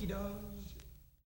yeah, dog.